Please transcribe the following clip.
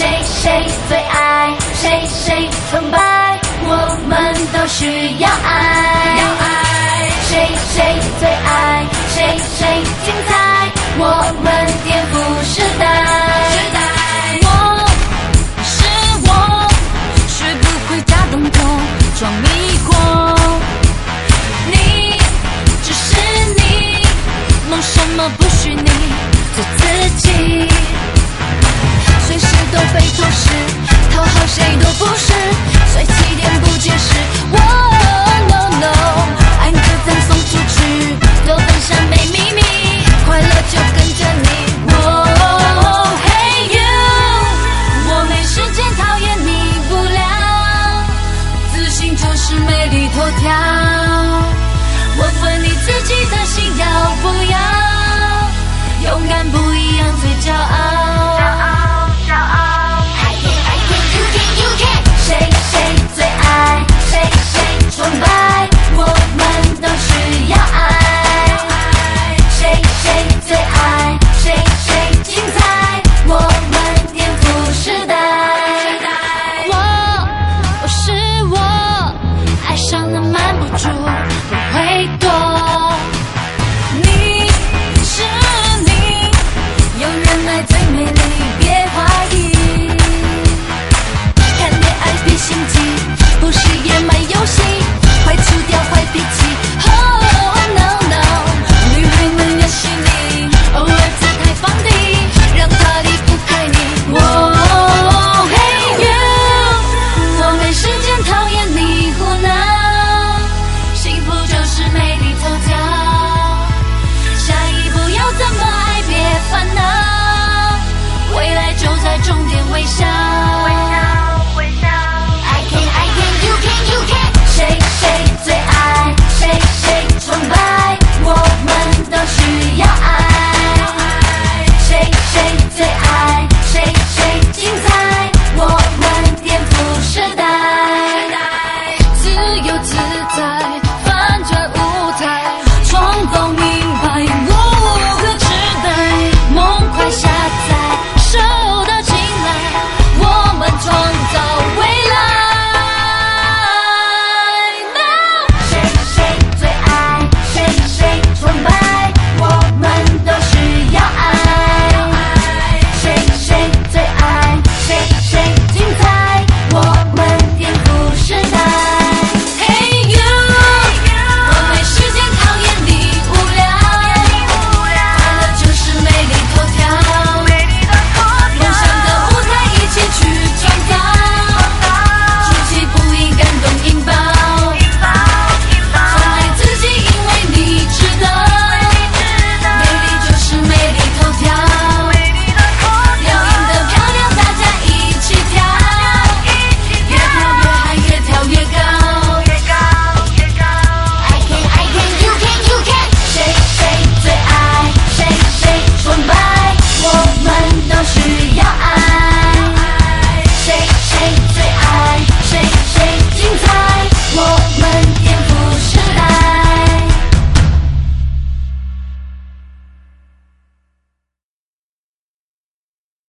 谁谁最爱？谁谁崇拜我们都需要爱。就是头条下一步要怎么爱别烦恼？未来就在终点微笑。